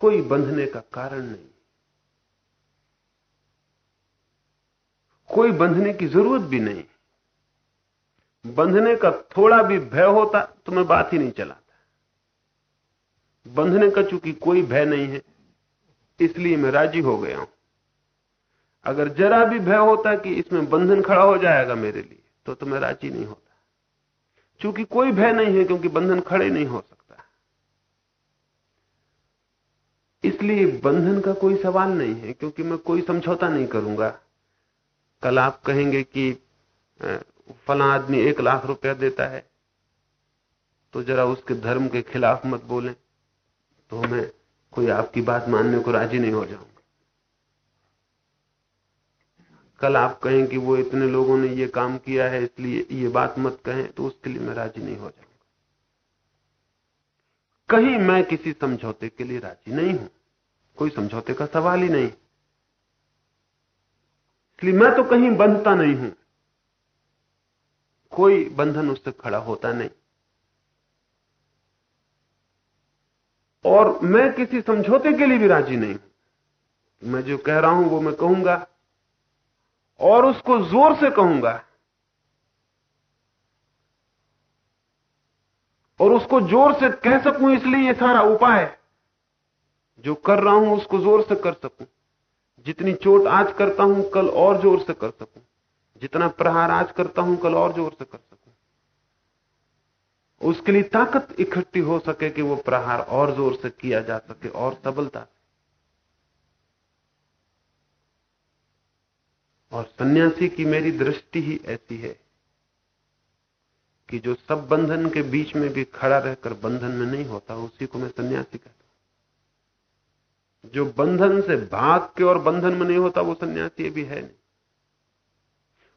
कोई बंधने का कारण नहीं। कोई बंधने की ज़रूरत भी नहीं। बंधने का थोड़ा भी भय होता तो मैं बात ही नहीं चलाता। बंधने का चूँकि कोई भय नहीं है, इसलिए मैं राज़ी हो गया हूँ। अगर जरा भी भय होता कि इसमें बंधन खड़ा हो जाएगा मेरे लिए तो तो मैं राज़ी नहीं होता। क्योंकि कोई भय नहीं है, क्योंकि बंधन खड़े नहीं हो सकता। इसलिए बंधन का कोई सवाल नहीं है, क्योंकि मैं कोई समझौता नहीं करूँगा। कल आप कहेंगे कि फला आदमी एक लाख रुपया देता है तो जरा उसके धर्म के खिलाफ मत बोले तो मैं कोई आपकी बात मानने को राज़ी नहीं हो जाऊँगा। कल आप कहें कि वो इतने लोगों ने ये काम किया है, इसलिए ये बात मत कहें तो उसके लिए मैं राज़ी नहीं हो जाऊँगा। कहीं मैं किसी समझौते के लिए राज़ी नहीं हूँ, कोई समझौते का सवाल ही नहीं। इसलिए मैं तो कहीं बंधता नहीं हूँ। कोई बंधन उससे खड़ा होता नहीं। और मैं किसी समझौते के लिए भी राज़ी नहीं। हूँ मैं जो कह रहा हूँ वो मैं कहूँगा, और उसको ज़ोर से कहूँगा, और उसको ज़ोर से कह सकूँ, इसलिए ये सारा उपाय है। जो कर रहा हूँ उसको ज़ोर से कर सकूँ। जितनी चोट आज करता हूँ, कल और ज़ोर से कर सकूँ। जितना प्रहार आज करता हूँ, कल और ज़ोर से कर सकूँ। उसके लिए ताकत इकट्ठी हो सके कि वो प्रहार और ज़ोर से किया जा सके और सबलता और सन्यासी की मेरी दृष्टि ही ऐसी है कि जो सब बंधन के बीच में भी खड़ा रहकर बंधन में नहीं होता, उसी को मैं सन्यासी कहता जो बंधन से भाग के और बंधन में नहीं होता, वो सन्यासी भी है नहीं।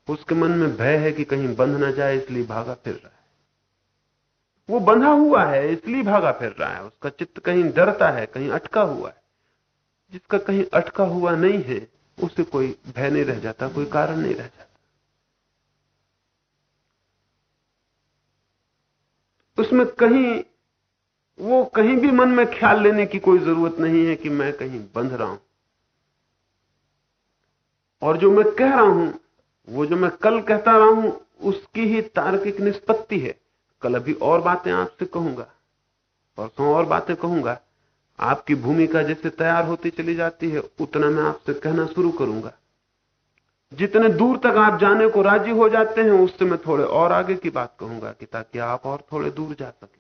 उसके मन में भय है कि कहीं बंध ना जाए, इसलिए भागा फिर रहा है। वो बंधा हुआ है, इसलिए भागा फिर रहा है। उसका चित्त कहीं डरता है, कहीं अटका हुआ है। जिसका कहीं अटका हुआ नहीं है, उसे कोई भय नहीं रह जाता, कोई कारण नहीं रह जाता। उसमें कहीं, वो कहीं भी मन में ख्याल लेने की कोई ज़रूरत नहीं है कि मैं कहीं बंध रहा हूँ। और जो मैं कह रहा हूँ वो जो मैं कल कहता रहा हूँ, उसकी ही तार्किक निष्पत्ति है। कल अभी और बातें आपसे कहूँगा। परसों और बातें कहूँगा? आपकी भूमिका जैसे तैयार होती चली जाती है, उतना मैं आपसे कहना शुरू करूँगा। जितने दूर तक आप जाने को राज़ी हो जाते हैं, उससे मैं थोड़े और आगे की बात कहूँगा कि ताकि आप और थोड़े दूर जा सके।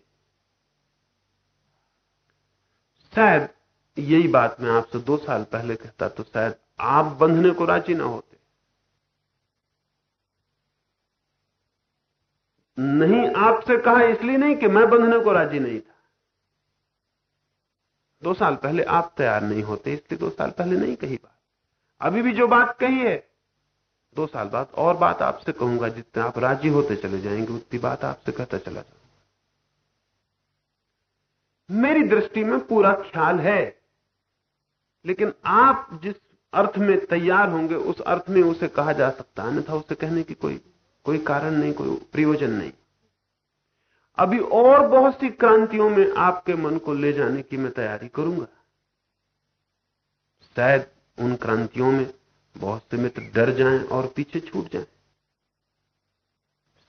शायद यही बात मैं आपसे दो साल पहले कहता तो शायद आप बंधने को राज़ी ना होते। नहीं, आपसे कहा इसलिए नहीं कि मैं बंधने को राज़ी नहीं था। दो साल पहले आप तैयार नहीं होते, इसलिए दो साल पहले नहीं कही बात। अभी भी जो बात कही है, दो साल बाद और बात आपसे कहूँगा, जितने आप राज़ी होते चले जाएँगे, उतनी बात आपसे कहता चला जाऊँगा। मेरी दृष्टि में पूरा ख्याल है, लेकिन आप जिस अर्थ में तैयार होंगे, उस अर्थ में उसे कहा जा सकता अन्यथा उसे कहने की कोई कोई कारण नहीं, कोई प्रयोजन नहीं। अभी और बहुत सी क्रांतियों में आपके मन को ले जाने की मैं तैयारी करूँगा। शायद उन क्रांतियों में बहुत से मित्र डर जाएँ और पीछे छूट जाएँ।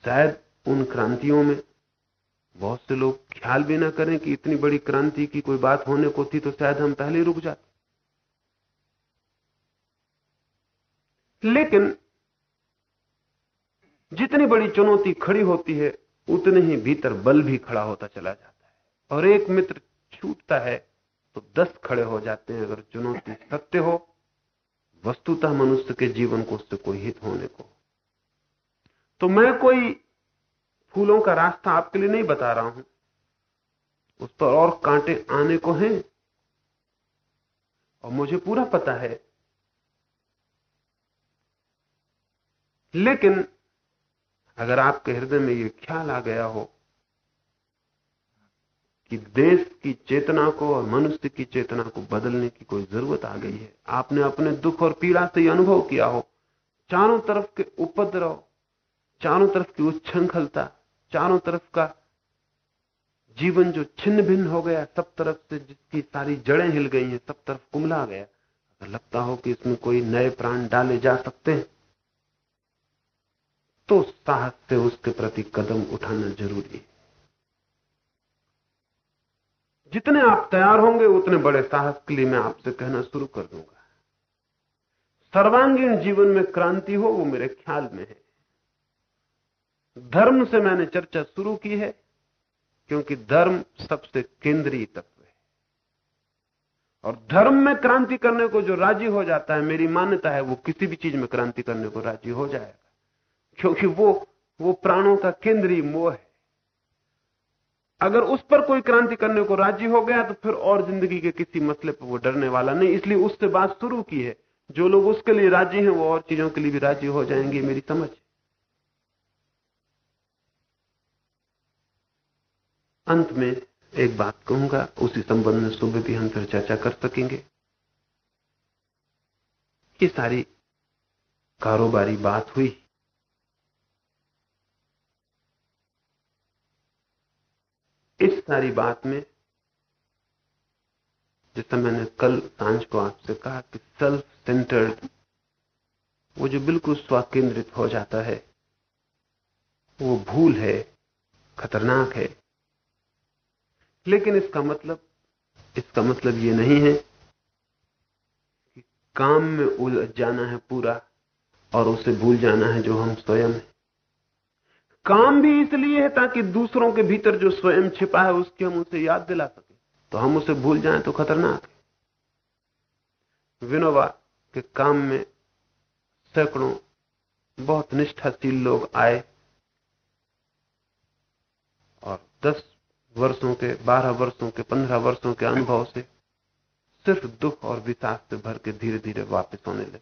शायद उन क्रांतियों में बहुत से लोग ख्याल भी ना करें कि इतनी बड़ी क्रांति की कोई बात होने को थी तो शायद हम पहले रुक जाते। लेकिन जितनी बड़ी चुनौती खड़ी होती है, उतने ही भीतर बल भी खड़ा होता चला जाता है। और एक मित्र छूटता है तो दस खड़े हो जाते हैं। अगर चुनौती सत्य हो, वस्तुतः मनुष्य के जीवन को उससे कोई हित होने को। तो मैं कोई फूलों का रास्ता आपके लिए नहीं बता रहा हूँ। उस पर और कांटे आने को हैं। और मुझे पूरा पता है। लेकिन अगर आपके हृदय में यह ख्याल आ गया हो कि देश की चेतना को और मनुष्य की चेतना को बदलने की कोई ज़रूरत आ गई है, आपने अपने दुख और पीड़ा से यह अनुभव किया हो, चारों तरफ़ के उपद्रव, चारों तरफ़ की उच्छृंखलता, चारों तरफ़ का जीवन जो छिन्न भिन्न हो गया, सब तरफ़ से जिसकी सारी जड़ें हिल गई हैं, सब तरफ़ कुमला गया, अगर लगता हो कि इसमें कोई नए प्राण डाले जा सकते हैं तो साहस से उसके प्रति कदम उठाना ज़रूरी है। जितने आप तैयार होंगे, उतने बड़े साहस के लिए मैं आपसे कहना शुरू कर दूँगा। सर्वांगीण जीवन में क्रांति हो, वो मेरे ख्याल में है। धर्म से मैंने चर्चा शुरू की है, क्योंकि धर्म सबसे केंद्रीय तत्व है। और धर्म में क्रांति करने को जो राज़ी हो जाता है, मेरी मान्यता है, वो किसी भी चीज़ में क्रांति करने को राज़ी हो जाएगा। क्योंकि वो वो प्राणों का केंद्रीय मोह है। अगर उस पर कोई क्रांति करने को राज़ी हो गया तो फिर और ज़िंदगी के किसी मसले पर वो डरने वाला नहीं। इसलिए उससे बात शुरू की है। जो लोग उसके लिए राज़ी हैं, वो और चीज़ों के लिए भी राज़ी हो जाएँगे, मेरी समझ अंत में एक बात कहूँगा, उसी संबंध में सुबह भी हम फिर चर्चा कर सकेंगे। ये सारी कारोबारी बात हुई इस सारी बात में जैसा मैंने कल साँझ को आपसे कहा कि सेल्फ सेंटर्ड वो जो बिल्कुल स्वकेंद्रित हो जाता है, वो भूल है, खतरनाक है। लेकिन इसका मतलब इसका मतलब ये नहीं है कि काम में उलझ जाना है पूरा और उसे भूल जाना है जो हम स्वयं हैं। काम भी इसलिए है ताकि दूसरों के भीतर जो स्वयं छिपा है उसकी हम उसे याद दिला सके। तो हम उसे भूल जाएँ तो खतरनाक है। विनोबा के काम में सैकड़ों बहुत निष्ठाशील लोग आए और दस वर्षों के, बारह वर्षों के, पंद्रह वर्षों के अनुभव से सिर्फ़ दुख और विशास से भर के धीरे धीरे वापस होने लगे।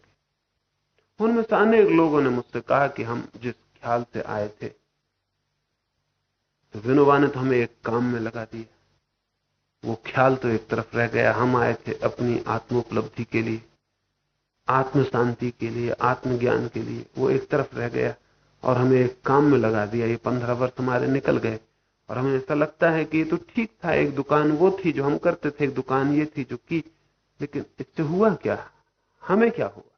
उनमें से अनेक लोगों ने मुझसे कहा कि हम जिस ख्याल से आए थे विनोबा ने तो हमें एक काम में लगा दिया वो ख्याल तो एक तरफ़ रह गया, हम आए थे अपनी आत्मोपलब्धि के लिए आत्म शांति के लिए, आत्मज्ञान के लिए। वो एक तरफ़ रह गया और हमें एक काम में लगा दिया, ये पंद्रह वर्ष हमारे निकल गए। और हमें ऐसा लगता है कि ये तो ठीक था, एक दुकान वो थी जो हम करते थे, एक दुकान ये थी जो की, लेकिन इससे हुआ क्या? हमें क्या हुआ?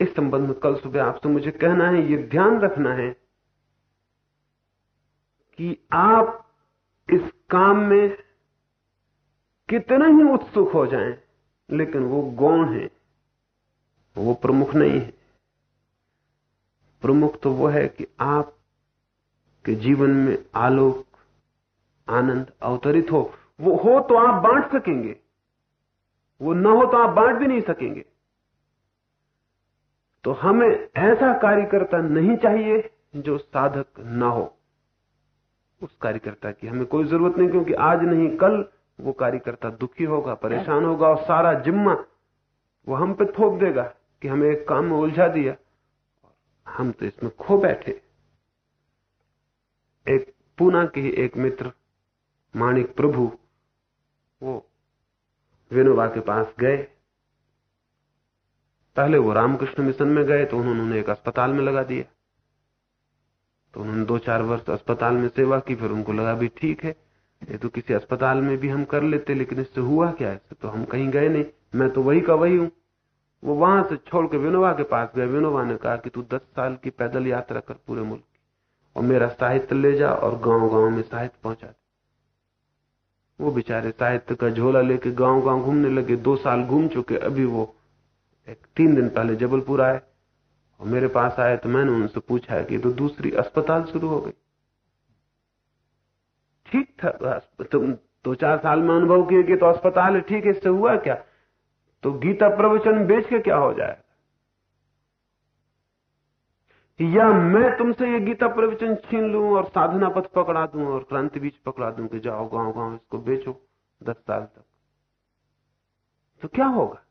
इस संबंध में कल सुबह आपसे मुझे कहना है ये ध्यान रखना है कि आप इस काम में कितना ही उत्सुक हो जाएँ, लेकिन वो गौण है वो प्रमुख नहीं है। प्रमुख तो वो है कि आप के जीवन में आलोक आनंद अवतरित हो। वो हो तो आप बांट सकेंगे वो न हो तो आप बांट भी नहीं सकेंगे। तो हमें ऐसा कार्यकर्ता नहीं चाहिए जो साधक ना हो। उस कार्यकर्ता की हमें कोई ज़रूरत नहीं, क्योंकि आज नहीं, कल वो कार्यकर्ता दुखी होगा, परेशान होगा और सारा जिम्मा वो हम पे थोप देगा कि हमें एक काम में उलझा दिया। हम तो इसमें खो बैठे। एक पूना के ही एक मित्र, माणिक प्रभु, वो विनोबा के पास गए। पहले वो रामकृष्ण मिशन में गए तो उन्होंने एक अस्पताल में लगा दिया। तो उन्होंने दो चार वर्ष अस्पताल में सेवा की, फिर उनको लगा भी ठीक है, ये तो किसी अस्पताल में भी हम कर लेते, लेकिन इससे हुआ क्या? इससे तो हम कहीं गए नहीं। मैं तो वही का वही हूँ। वो वहाँ से छोड़ के विनोबा के पास गए। विनोबा ने कहा कि तू दस साल की पैदल यात्रा कर पूरे मुल्क और मेरा साहित्य ले जा और गाँव गाँव में साहित्य पहुँचा वो बेचारे साहित्य का झोला लेके गाँव गाँव घूमने लगे। दो साल घूम चुके। अभी वो एक तीन दिन पहले जबलपुर आए और मेरे पास आए तो मैंने उनसे पूछा कि तो दूसरी अस्पताल शुरू हो गई। ठीक था तुम दो चार साल में अनुभव किए कि तो अस्पताल ठीक है, इससे हुआ क्या? तो गीता प्रवचन बेच के क्या हो जाएगा या मैं तुमसे ये गीता प्रवचन छीन लू और साधना पथ पकड़ा दूँ और क्रांति बीच पकड़ा दूँ कि जाओ गाँव गाँव इसको बेचो दस साल तक। तो क्या होगा?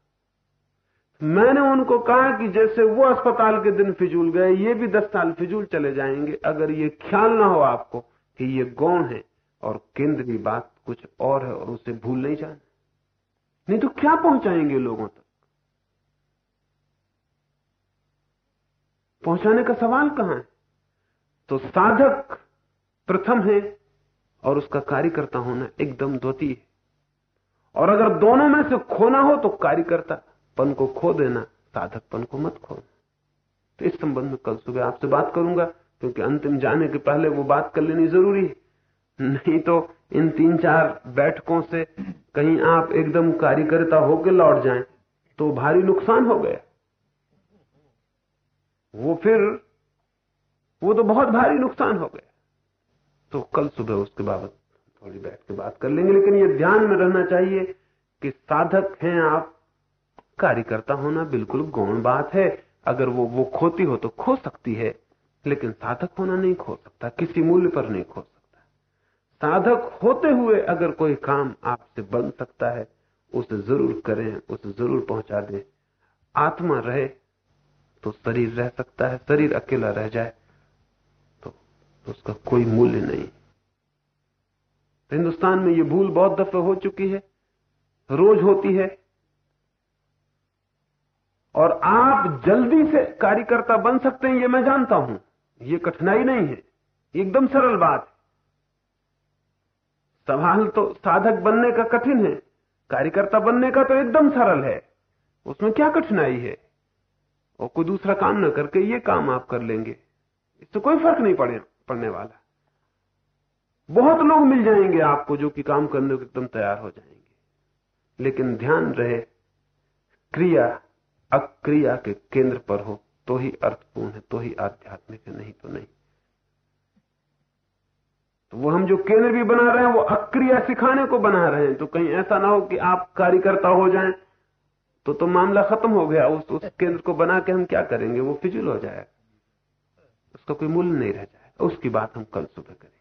मैंने उनको कहा कि जैसे वो अस्पताल के दिन फिजूल गए, ये भी दस साल फिजूल चले जाएँगे। अगर ये ख्याल ना हो आपको कि ये गौण है और केंद्र की बात कुछ और है और उसे भूल नहीं जाना नहीं तो क्या पहुंचाएँगे लोगों तक? पहुँचाने का सवाल कहाँ है? तो साधक प्रथम है और उसका कार्यकर्ता होना एकदम द्वितीय है। और अगर दोनों में से खोना हो तो कार्यकर्ता पन को खो देना साधकपन को मत खोना तो इस संबंध में कल सुबह आपसे बात करूँगा, क्योंकि अंतिम जाने के पहले वो बात कर लेनी ज़रूरी है। नहीं तो इन तीन चार बैठकों से कहीं आप एकदम कार्यकर्ता होकर लौट जाएँ तो भारी नुकसान हो गया। वो फिर, वो तो बहुत भारी नुकसान हो गया। तो कल सुबह उसके बाबत थोड़ी बैठ के बात कर लेंगे, लेकिन ये ध्यान में रहना चाहिए कि साधक हैं आप कार्यकर्ता होना बिल्कुल गौण बात है। अगर वो वो खोती हो तो खो सकती है लेकिन साधक होना नहीं खो सकता किसी मूल्य पर नहीं खो सकता। साधक होते हुए अगर कोई काम आपसे बन सकता है उसे ज़रूर करें उसे ज़रूर पहुँचा दें। आत्मा रहे तो शरीर रह सकता है शरीर अकेला रह जाए तो, तो उसका कोई मूल्य नहीं। हिंदुस्तान में ये भूल बहुत दफे हो चुकी है रोज होती है और आप जल्दी से कार्यकर्ता बन सकते हैं, ये मैं जानता हूँ। ये कठिनाई नहीं है एकदम सरल बात सवाल तो साधक बनने का कठिन है, कार्यकर्ता बनने का तो एकदम सरल है, उसमें क्या कठिनाई है? और कोई दूसरा काम ना करके ये काम आप कर लेंगे इससे कोई फ़र्क नहीं पड़े, पड़ने वाला। बहुत लोग मिल जाएँगे आपको जो कि काम करने को एकदम तैयार हो जाएँगे। लेकिन ध्यान रहे, क्रिया अक्रिया के केंद्र पर हो तो ही अर्थपूर्ण है तो ही आध्यात्मिक है, नहीं तो नहीं। तो वो हम जो केंद्र भी बना रहे हैं, वो अक्रिया सिखाने को बना रहे हैं। तो कहीं ऐसा ना हो कि आप कार्यकर्ता हो जाएँ तो तो मामला खत्म हो गया। उस उस केंद्र को बना के हम क्या करेंगे? वो फिजुल हो जाएगा। उसका कोई मूल्य नहीं रह जाएगा। उसकी बात हम कल सुबह करेंगे।